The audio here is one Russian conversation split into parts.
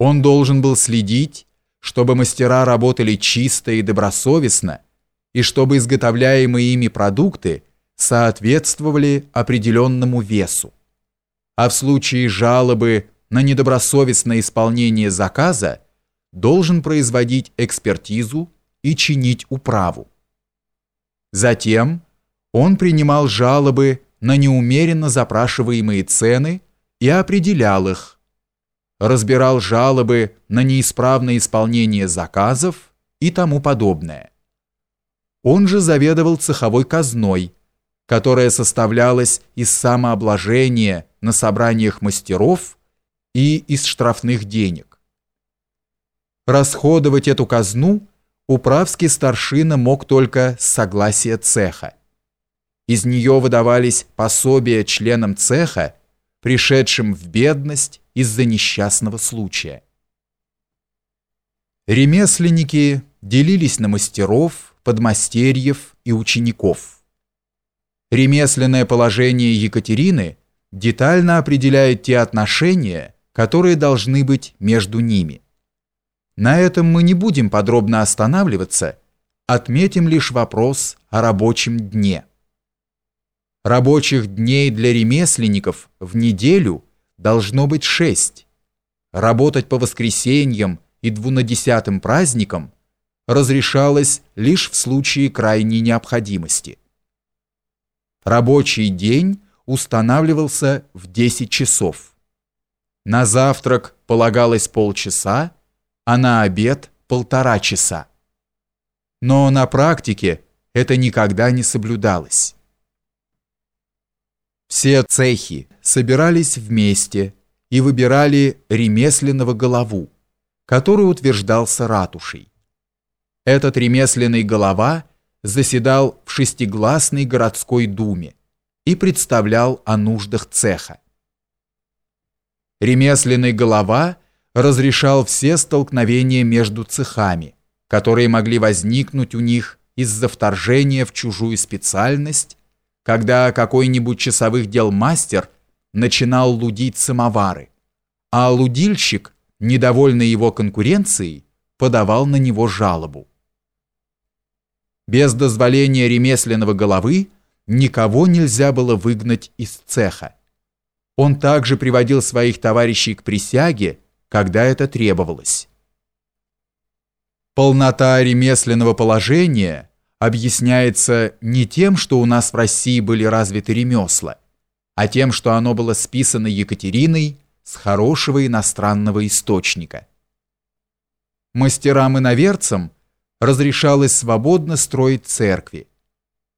Он должен был следить, чтобы мастера работали чисто и добросовестно, и чтобы изготовляемые ими продукты соответствовали определенному весу. А в случае жалобы на недобросовестное исполнение заказа должен производить экспертизу и чинить управу. Затем он принимал жалобы на неумеренно запрашиваемые цены и определял их, разбирал жалобы на неисправное исполнение заказов и тому подобное. Он же заведовал цеховой казной, которая составлялась из самообложения на собраниях мастеров и из штрафных денег. Расходовать эту казну управский старшина мог только с согласия цеха. Из нее выдавались пособия членам цеха, пришедшим в бедность из-за несчастного случая. Ремесленники делились на мастеров, подмастерьев и учеников. Ремесленное положение Екатерины детально определяет те отношения, которые должны быть между ними. На этом мы не будем подробно останавливаться, отметим лишь вопрос о рабочем дне. Рабочих дней для ремесленников в неделю должно быть шесть. Работать по воскресеньям и двунадесятым праздникам разрешалось лишь в случае крайней необходимости. Рабочий день устанавливался в 10 часов. На завтрак полагалось полчаса, а на обед полтора часа. Но на практике это никогда не соблюдалось. Все цехи собирались вместе и выбирали ремесленного голову, который утверждался ратушей. Этот ремесленный голова заседал в шестигласной городской думе и представлял о нуждах цеха. Ремесленный голова разрешал все столкновения между цехами, которые могли возникнуть у них из-за вторжения в чужую специальность когда какой-нибудь часовых дел мастер начинал лудить самовары, а лудильщик, недовольный его конкуренцией, подавал на него жалобу. Без дозволения ремесленного головы никого нельзя было выгнать из цеха. Он также приводил своих товарищей к присяге, когда это требовалось. Полнота ремесленного положения – объясняется не тем, что у нас в России были развиты ремесла, а тем, что оно было списано Екатериной с хорошего иностранного источника. Мастерам и наверцам разрешалось свободно строить церкви.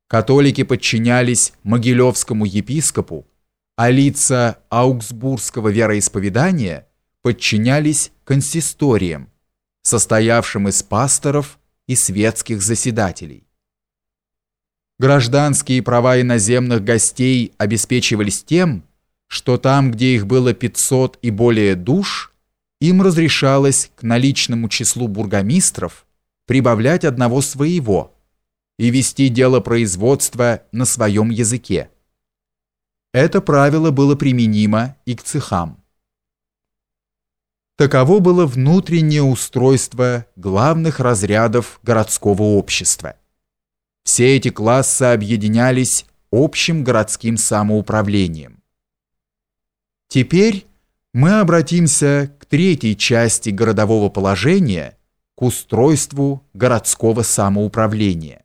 Католики подчинялись Могилевскому епископу, а лица аугсбургского вероисповедания подчинялись консисториям, состоявшим из пасторов и светских заседателей. Гражданские права иноземных гостей обеспечивались тем, что там, где их было 500 и более душ, им разрешалось к наличному числу бургомистров прибавлять одного своего и вести дело производства на своем языке. Это правило было применимо и к цехам. Таково было внутреннее устройство главных разрядов городского общества. Все эти классы объединялись общим городским самоуправлением. Теперь мы обратимся к третьей части городового положения, к устройству городского самоуправления.